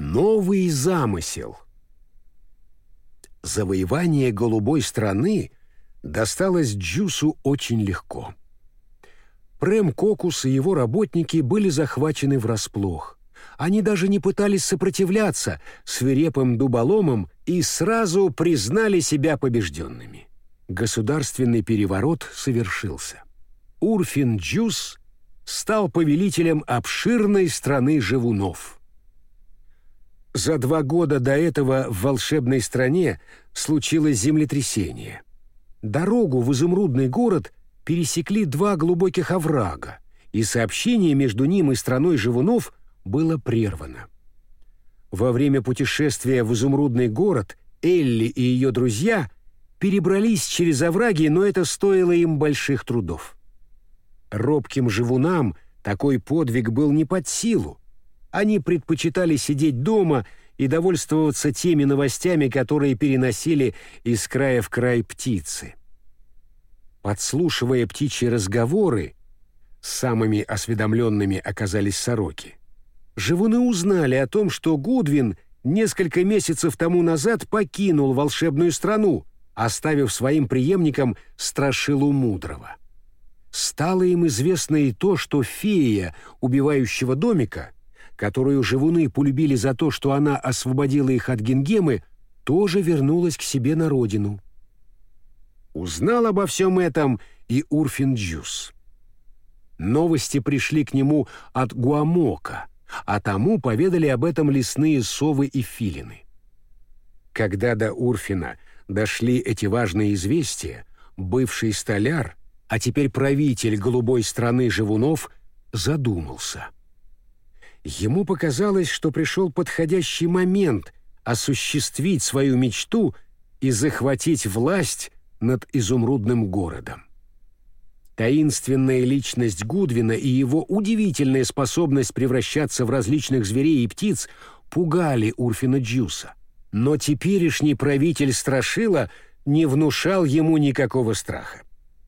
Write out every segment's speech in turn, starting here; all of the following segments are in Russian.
Новый замысел. Завоевание голубой страны досталось Джусу очень легко. Прэм Кокус и его работники были захвачены врасплох. Они даже не пытались сопротивляться свирепым дуболомам и сразу признали себя побежденными. Государственный переворот совершился. Урфин Джус стал повелителем обширной страны живунов. За два года до этого в волшебной стране случилось землетрясение. Дорогу в изумрудный город пересекли два глубоких оврага, и сообщение между ним и страной живунов было прервано. Во время путешествия в изумрудный город Элли и ее друзья перебрались через овраги, но это стоило им больших трудов. Робким живунам такой подвиг был не под силу. Они предпочитали сидеть дома и довольствоваться теми новостями, которые переносили из края в край птицы. Подслушивая птичьи разговоры, самыми осведомленными оказались сороки. Живуны узнали о том, что Гудвин несколько месяцев тому назад покинул волшебную страну, оставив своим преемником Страшилу Мудрого. Стало им известно и то, что фея убивающего домика, которую живуны полюбили за то, что она освободила их от гингемы, тоже вернулась к себе на родину. Узнал обо всем этом и Урфин Джус. Новости пришли к нему от Гуамока, а тому поведали об этом лесные совы и филины. Когда до Урфина дошли эти важные известия, бывший столяр а теперь правитель голубой страны живунов задумался. Ему показалось, что пришел подходящий момент осуществить свою мечту и захватить власть над изумрудным городом. Таинственная личность Гудвина и его удивительная способность превращаться в различных зверей и птиц пугали Урфина Джуса. Но теперешний правитель Страшила не внушал ему никакого страха.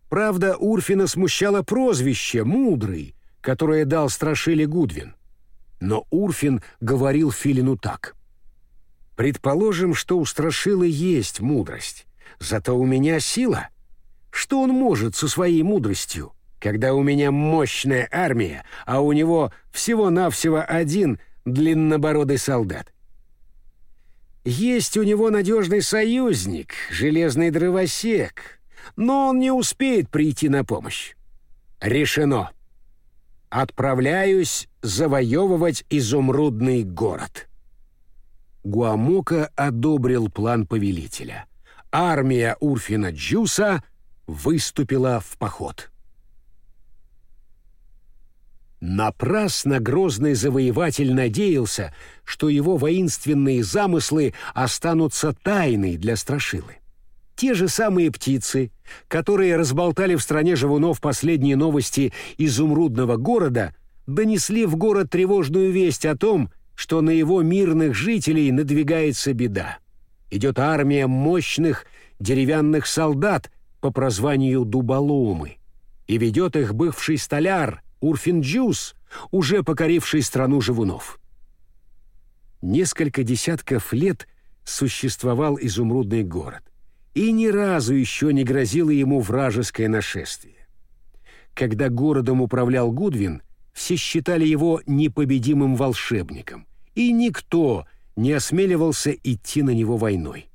Правда, Урфина смущало прозвище «Мудрый», которое дал Страшиле Гудвин. Но Урфин говорил Филину так. «Предположим, что у Страшилы есть мудрость, зато у меня сила. Что он может со своей мудростью, когда у меня мощная армия, а у него всего-навсего один длиннобородый солдат?» Есть у него надежный союзник, железный дровосек, но он не успеет прийти на помощь. Решено. Отправляюсь завоевывать изумрудный город. Гуамока одобрил план повелителя. Армия Урфина Джуса выступила в поход. Напрасно грозный завоеватель надеялся, что его воинственные замыслы останутся тайной для Страшилы. Те же самые птицы, которые разболтали в стране живунов последние новости изумрудного города, донесли в город тревожную весть о том, что на его мирных жителей надвигается беда. Идет армия мощных деревянных солдат по прозванию Дуболомы, и ведет их бывший столяр Урфинджус, уже покоривший страну живунов. Несколько десятков лет существовал изумрудный город и ни разу еще не грозило ему вражеское нашествие. Когда городом управлял Гудвин, все считали его непобедимым волшебником, и никто не осмеливался идти на него войной.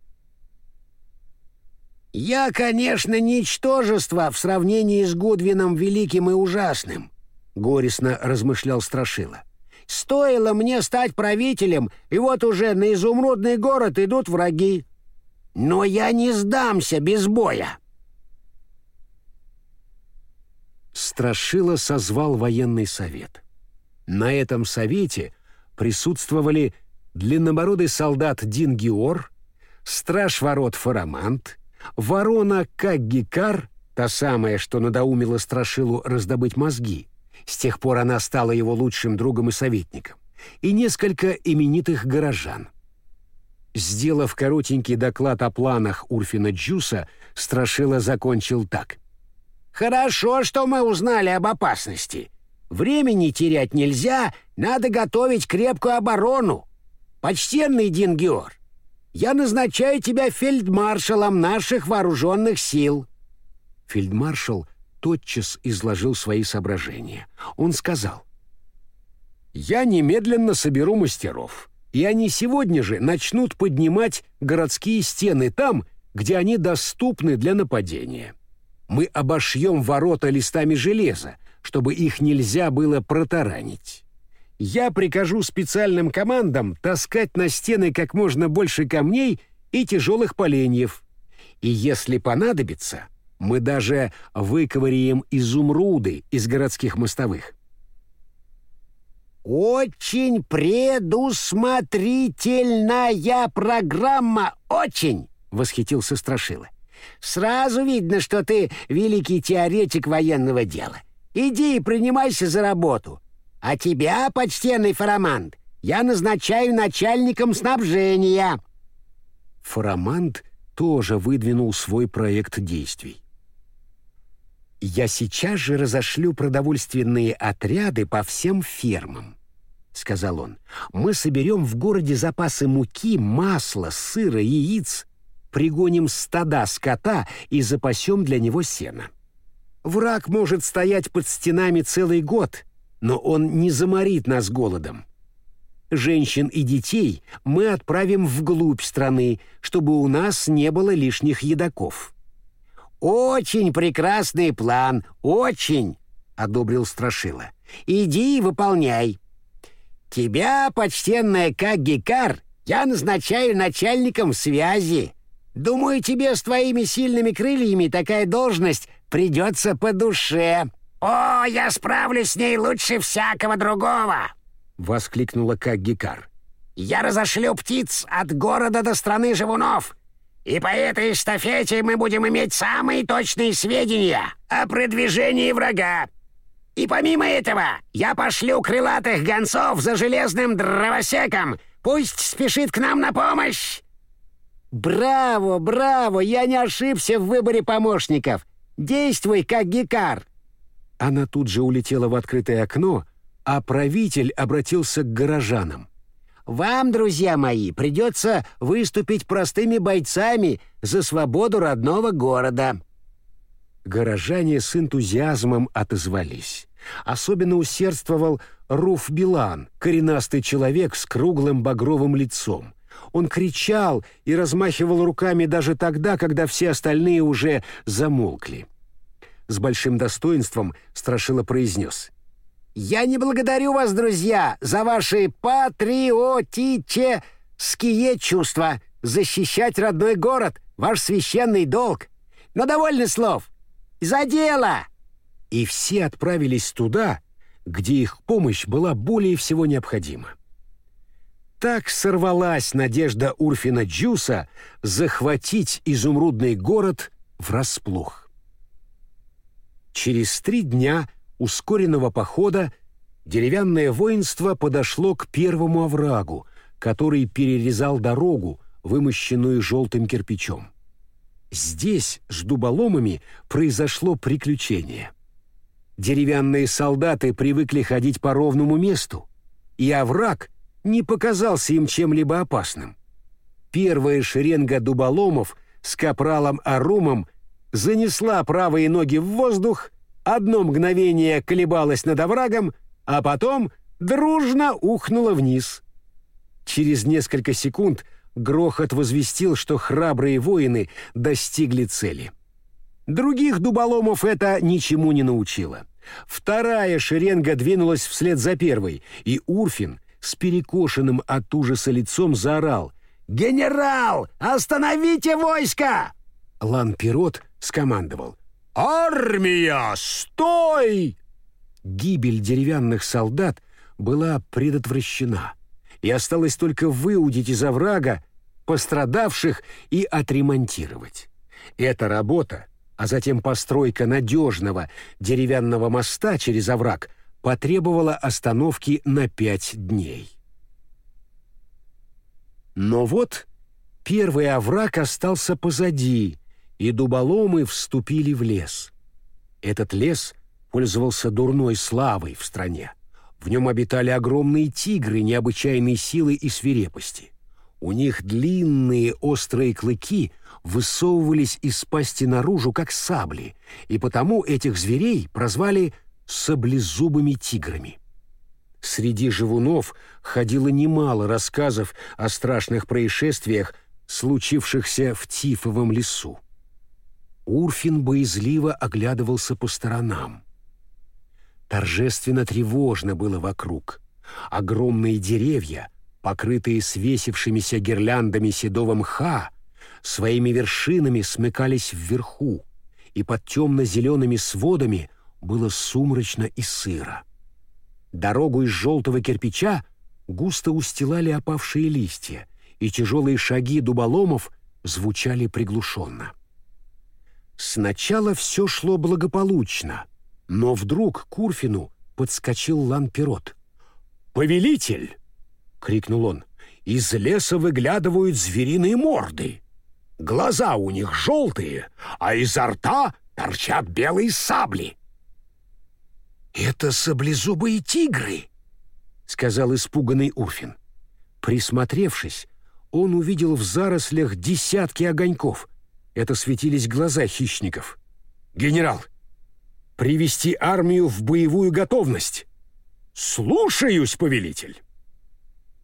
«Я, конечно, ничтожество в сравнении с Гудвином великим и ужасным», — горестно размышлял Страшила. «Стоило мне стать правителем, и вот уже на изумрудный город идут враги. Но я не сдамся без боя. Страшила созвал военный совет. На этом совете присутствовали длиннобородый солдат Дингиор, страж ворот Фарамант, ворона Каггикар, та самая, что надоумила Страшилу раздобыть мозги. С тех пор она стала его лучшим другом и советником. И несколько именитых горожан. Сделав коротенький доклад о планах Урфина Джуса, Страшила закончил так. «Хорошо, что мы узнали об опасности. Времени терять нельзя, надо готовить крепкую оборону. почтенный Дингер, я назначаю тебя фельдмаршалом наших вооруженных сил». Фельдмаршал тотчас изложил свои соображения. Он сказал, «Я немедленно соберу мастеров, и они сегодня же начнут поднимать городские стены там, где они доступны для нападения. Мы обошьем ворота листами железа, чтобы их нельзя было протаранить. Я прикажу специальным командам таскать на стены как можно больше камней и тяжелых поленьев. И если понадобится, мы даже выковыряем изумруды из городских мостовых. «Очень предусмотрительная программа, очень!» — восхитился Страшила. «Сразу видно, что ты великий теоретик военного дела. Иди и принимайся за работу. А тебя, почтенный Фарамант, я назначаю начальником снабжения». Фарамант тоже выдвинул свой проект действий. «Я сейчас же разошлю продовольственные отряды по всем фермам», — сказал он. «Мы соберем в городе запасы муки, масла, сыра, яиц, пригоним стада скота и запасем для него сена. Враг может стоять под стенами целый год, но он не заморит нас голодом. Женщин и детей мы отправим вглубь страны, чтобы у нас не было лишних едоков. «Очень прекрасный план, очень!» — одобрил Страшила. «Иди и выполняй. Тебя, почтенная Каггикар, я назначаю начальником связи. Думаю, тебе с твоими сильными крыльями такая должность придется по душе». «О, я справлюсь с ней лучше всякого другого!» — воскликнула Каггикар. «Я разошлю птиц от города до страны живунов, и по этой эстафете мы будем иметь самые точные сведения о продвижении врага. И помимо этого, я пошлю крылатых гонцов за железным дровосеком, пусть спешит к нам на помощь!» «Браво, браво! Я не ошибся в выборе помощников! Действуй, как Гикар!» Она тут же улетела в открытое окно, а правитель обратился к горожанам. «Вам, друзья мои, придется выступить простыми бойцами за свободу родного города». Горожане с энтузиазмом отозвались. Особенно усердствовал Руф Билан, коренастый человек с круглым багровым лицом. Он кричал и размахивал руками даже тогда, когда все остальные уже замолкли. С большим достоинством Страшила произнес. «Я не благодарю вас, друзья, за ваши патриотические чувства. Защищать родной город — ваш священный долг. Но довольно слов. За дело!» И все отправились туда, где их помощь была более всего необходима. Так сорвалась надежда Урфина Джуса захватить изумрудный город врасплох. Через три дня ускоренного похода деревянное воинство подошло к первому оврагу, который перерезал дорогу, вымощенную желтым кирпичом. Здесь с дуболомами произошло приключение. Деревянные солдаты привыкли ходить по ровному месту, и овраг не показался им чем-либо опасным. Первая шеренга дуболомов с капралом Арумом занесла правые ноги в воздух, одно мгновение колебалась над оврагом, а потом дружно ухнула вниз. Через несколько секунд грохот возвестил, что храбрые воины достигли цели. Других дуболомов это ничему не научило. Вторая шеренга двинулась вслед за первой, и Урфин с перекошенным от ужаса лицом заорал «Генерал, остановите войско!» Лан-Пирот скомандовал. «Армия, стой!» Гибель деревянных солдат была предотвращена, и осталось только выудить из оврага пострадавших и отремонтировать. Эта работа, а затем постройка надежного деревянного моста через овраг потребовала остановки на пять дней. Но вот первый овраг остался позади, и дуболомы вступили в лес. Этот лес пользовался дурной славой в стране. В нем обитали огромные тигры необычайной силы и свирепости. У них длинные острые клыки высовывались из пасти наружу, как сабли, и потому этих зверей прозвали «саблезубыми тиграми». Среди живунов ходило немало рассказов о страшных происшествиях, случившихся в Тифовом лесу. Урфин боязливо оглядывался по сторонам. Торжественно тревожно было вокруг. Огромные деревья, покрытые свесившимися гирляндами седого мха, своими вершинами смыкались вверху, и под темно-зелеными сводами было сумрачно и сыро. Дорогу из желтого кирпича густо устилали опавшие листья, и тяжелые шаги дуболомов звучали приглушенно. Сначала все шло благополучно, но вдруг к Урфину подскочил Ланпирот. «Повелитель!» — крикнул он. «Из леса выглядывают звериные морды. Глаза у них желтые, а изо рта торчат белые сабли». «Это саблезубые тигры!» — сказал испуганный Урфин. Присмотревшись, он увидел в зарослях десятки огоньков — это светились глаза хищников. «Генерал, привести армию в боевую готовность!» «Слушаюсь, повелитель!»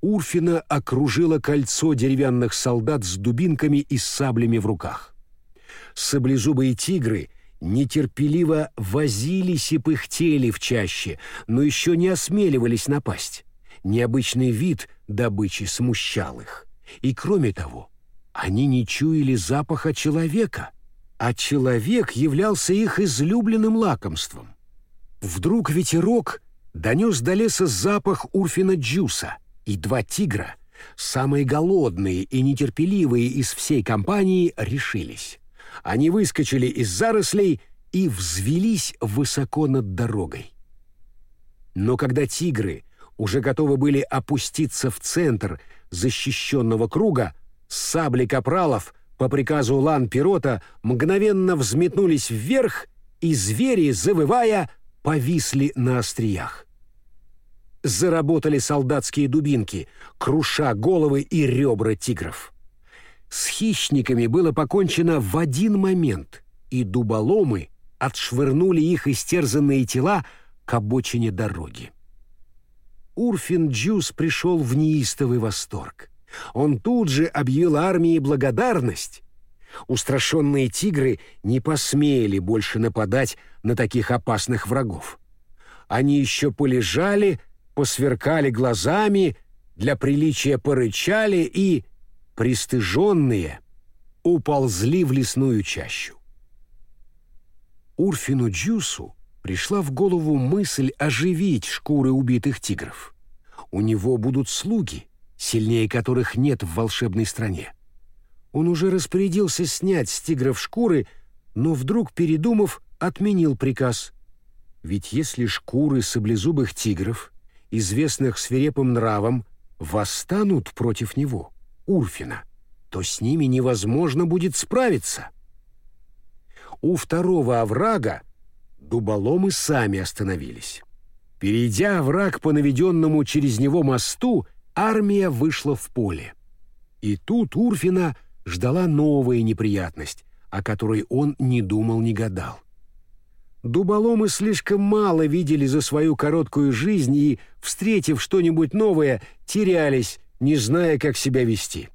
Урфина окружило кольцо деревянных солдат с дубинками и саблями в руках. Саблезубые тигры нетерпеливо возились и пыхтели в чаще, но еще не осмеливались напасть. Необычный вид добычи смущал их. И кроме того, они не чуяли запаха человека, а человек являлся их излюбленным лакомством. Вдруг ветерок донес до леса запах Урфина Джуса, и два тигра, самые голодные и нетерпеливые из всей компании, решились. Они выскочили из зарослей и взвелись высоко над дорогой. Но когда тигры уже готовы были опуститься в центр защищенного круга, Сабли капралов по приказу Лан-Пирота мгновенно взметнулись вверх, и звери, завывая, повисли на остриях. Заработали солдатские дубинки, круша головы и ребра тигров. С хищниками было покончено в один момент, и дуболомы отшвырнули их истерзанные тела к обочине дороги. Урфин Джус пришел в неистовый восторг. Он тут же объявил армии благодарность. Устрашенные тигры не посмели больше нападать на таких опасных врагов. Они еще полежали, посверкали глазами, для приличия порычали и, пристыженные, уползли в лесную чащу. Урфину Джусу пришла в голову мысль оживить шкуры убитых тигров. У него будут слуги — сильнее которых нет в волшебной стране. Он уже распорядился снять с тигров шкуры, но вдруг, передумав, отменил приказ. Ведь если шкуры саблезубых тигров, известных свирепым нравом, восстанут против него, Урфина, то с ними невозможно будет справиться. У второго оврага дуболомы сами остановились. Перейдя овраг по наведенному через него мосту, армия вышла в поле. И тут Урфина ждала новая неприятность, о которой он не думал, не гадал. Дуболомы слишком мало видели за свою короткую жизнь и, встретив что-нибудь новое, терялись, не зная, как себя вести.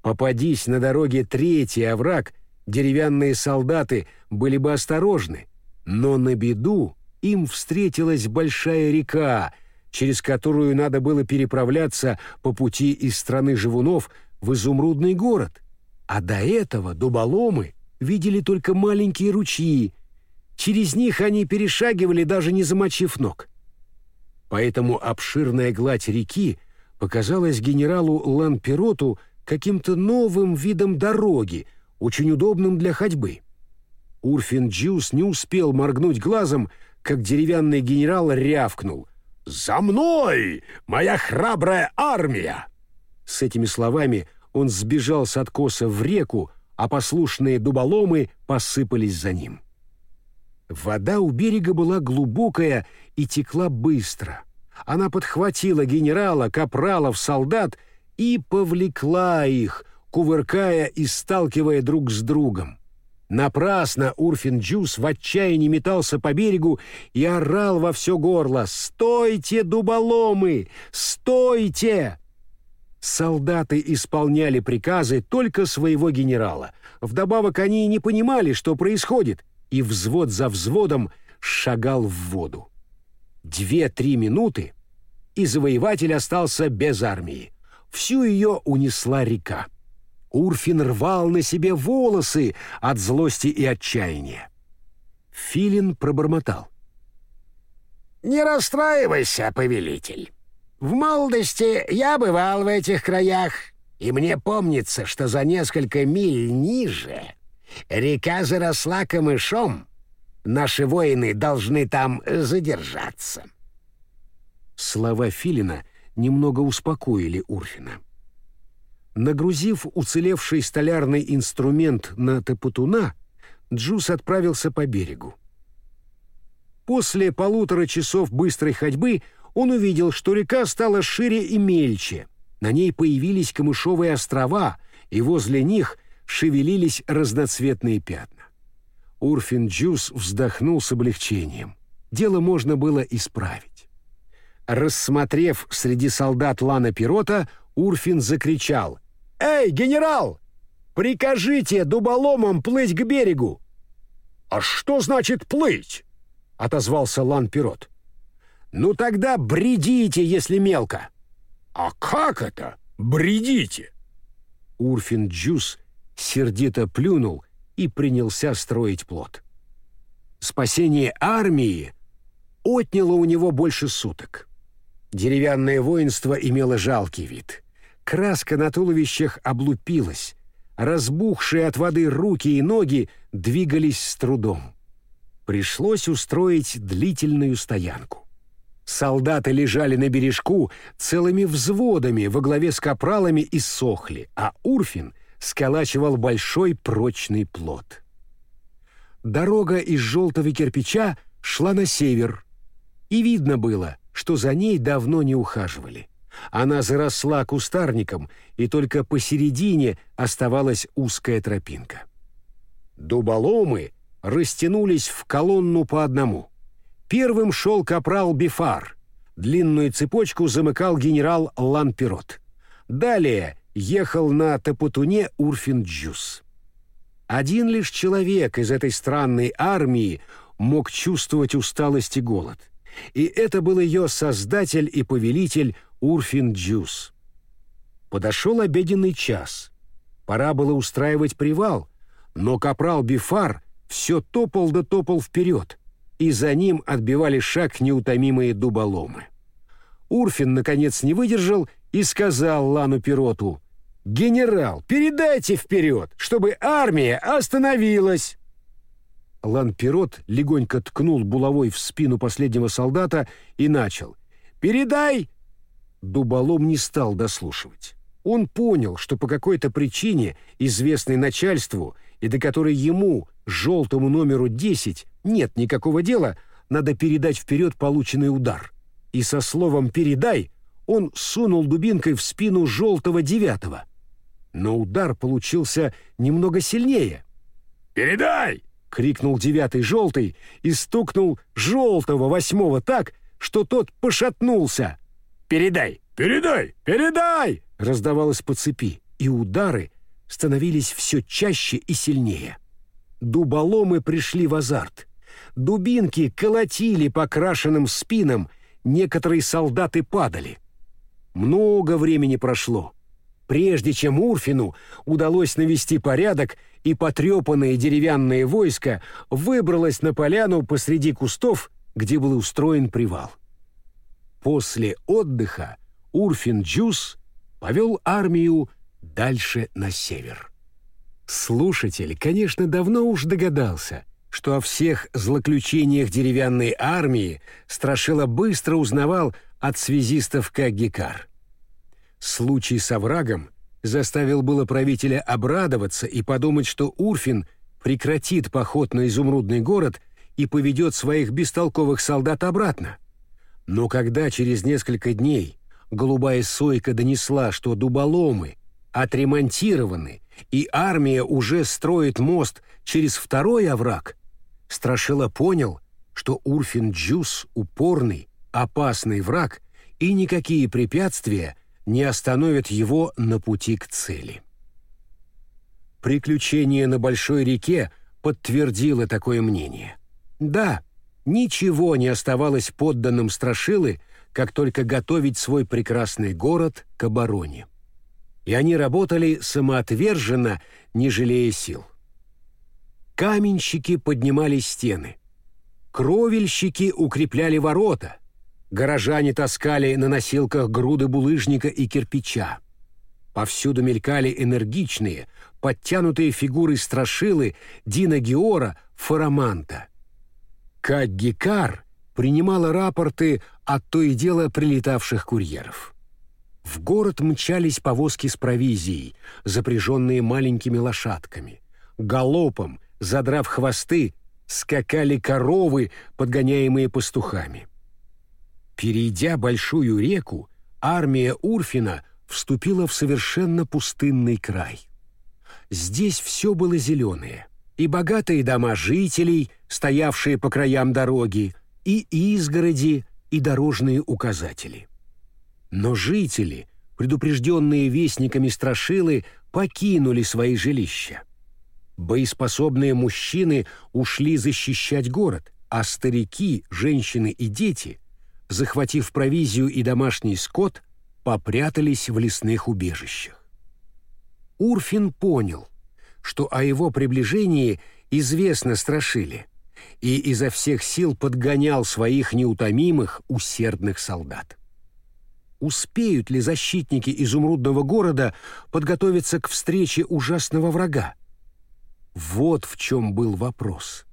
Попадись на дороге третий овраг, деревянные солдаты были бы осторожны, но на беду им встретилась большая река — через которую надо было переправляться по пути из страны живунов в изумрудный город. А до этого дуболомы видели только маленькие ручьи. Через них они перешагивали, даже не замочив ног. Поэтому обширная гладь реки показалась генералу Ланпироту каким-то новым видом дороги, очень удобным для ходьбы. Урфин Джус не успел моргнуть глазом, как деревянный генерал рявкнул — «За мной, моя храбрая армия!» С этими словами он сбежал с откоса в реку, а послушные дуболомы посыпались за ним. Вода у берега была глубокая и текла быстро, Она подхватила генерала, капралов, солдат и повлекла их, кувыркая и сталкивая друг с другом. Напрасно Урфин Джус в отчаянии метался по берегу и орал во все горло «Стойте, дуболомы! Стойте!» Солдаты исполняли приказы только своего генерала. Вдобавок они не понимали, что происходит, и взвод за взводом шагал в воду. Две-три минуты, и завоеватель остался без армии. Всю ее унесла река. Урфин рвал на себе волосы от злости и отчаяния. Филин пробормотал. «Не расстраивайся, повелитель. В молодости я бывал в этих краях, и мне помнится, что за несколько миль ниже река заросла камышом. Наши воины должны там задержаться». Слова Филина немного успокоили Урфина. Нагрузив уцелевший столярный инструмент на топотуна, Джус отправился по берегу. После полутора часов быстрой ходьбы он увидел, что река стала шире и мельче. На ней появились камышовые острова, и возле них шевелились разноцветные пятна. Урфин Джус вздохнул с облегчением. Дело можно было исправить. Рассмотрев среди солдат Лана Пирота, Урфин закричал — «Эй, генерал! Прикажите дуболомам плыть к берегу!» «А что значит плыть?» — отозвался Лан-Пирот. «Ну тогда бредите, если мелко». «А как это? Бредите?» Урфин Джус сердито плюнул и принялся строить плот. Спасение армии отняло у него больше суток. Деревянное воинство имело жалкий вид — Краска на туловищах облупилась. Разбухшие от воды руки и ноги двигались с трудом. Пришлось устроить длительную стоянку. Солдаты лежали на бережку целыми взводами во главе с капралами и сохли, а Урфин сколачивал большой прочный плод. Дорога из желтого кирпича шла на север, и видно было, что за ней давно не ухаживали. Она заросла кустарником, и только посередине оставалась узкая тропинка. Дуболомы растянулись в колонну по одному. Первым шел капрал Бифар. Длинную цепочку замыкал генерал Ланпирот. Далее ехал на Тапутуне Урфин Джус. Один лишь человек из этой странной армии мог чувствовать усталость и голод. И это был ее создатель и повелитель Урфин Джус. Подошел обеденный час. Пора было устраивать привал, но капрал Бифар все топал да топал вперед, и за ним отбивали шаг неутомимые дуболомы. Урфин, наконец, не выдержал и сказал Лану Пироту, «Генерал, передайте вперед, чтобы армия остановилась!» Лан Пирот легонько ткнул булавой в спину последнего солдата и начал. «Передай Дуболом не стал дослушивать. Он понял, что по какой-то причине, известной начальству, и до которой ему, желтому номеру 10, нет никакого дела, надо передать вперед полученный удар. И со словом «передай» он сунул дубинкой в спину желтого девятого. Но удар получился немного сильнее. «Передай!» — крикнул девятый желтый и стукнул желтого восьмого так, что тот пошатнулся — Передай! Передай! Передай!» раздавалось по цепи, и удары становились все чаще и сильнее. Дуболомы пришли в азарт. Дубинки колотили по крашенным спинам, некоторые солдаты падали. Много времени прошло, прежде чем Урфину удалось навести порядок, и потрепанное деревянное войско выбралось на поляну посреди кустов, где был устроен привал. После отдыха Урфин Джус повел армию дальше на север. Слушатель, конечно, давно уж догадался, что о всех злоключениях деревянной армии Страшила быстро узнавал от связистов Каггикар. Случай с оврагом заставил было правителя обрадоваться и подумать, что Урфин прекратит поход на изумрудный город и поведет своих бестолковых солдат обратно. Но когда через несколько дней голубая сойка донесла, что дуболомы отремонтированы и армия уже строит мост через второй овраг, Страшила понял, что Урфин Джус упорный, опасный враг, и никакие препятствия не остановят его на пути к цели. Приключение на большой реке подтвердило такое мнение. Да, ничего не оставалось подданным Страшилы, как только готовить свой прекрасный город к обороне. И они работали самоотверженно, не жалея сил. Каменщики поднимали стены. Кровельщики укрепляли ворота. Горожане таскали на носилках груды булыжника и кирпича. Повсюду мелькали энергичные, подтянутые фигуры страшилы Дина Геора, Фараманта. Каггикар принимала рапорты от то и дело прилетавших курьеров. В город мчались повозки с провизией, запряженные маленькими лошадками. Галопом, задрав хвосты, скакали коровы, подгоняемые пастухами. Перейдя большую реку, армия Урфина вступила в совершенно пустынный край. Здесь все было зеленое, и богатые дома жителей, стоявшие по краям дороги, и изгороди, и дорожные указатели. Но жители, предупрежденные вестниками Страшилы, покинули свои жилища. Боеспособные мужчины ушли защищать город, а старики, женщины и дети, захватив провизию и домашний скот, попрятались в лесных убежищах. Урфин понял, что о его приближении известно страшили, и изо всех сил подгонял своих неутомимых, усердных солдат. Успеют ли защитники изумрудного города подготовиться к встрече ужасного врага? Вот в чем был вопрос.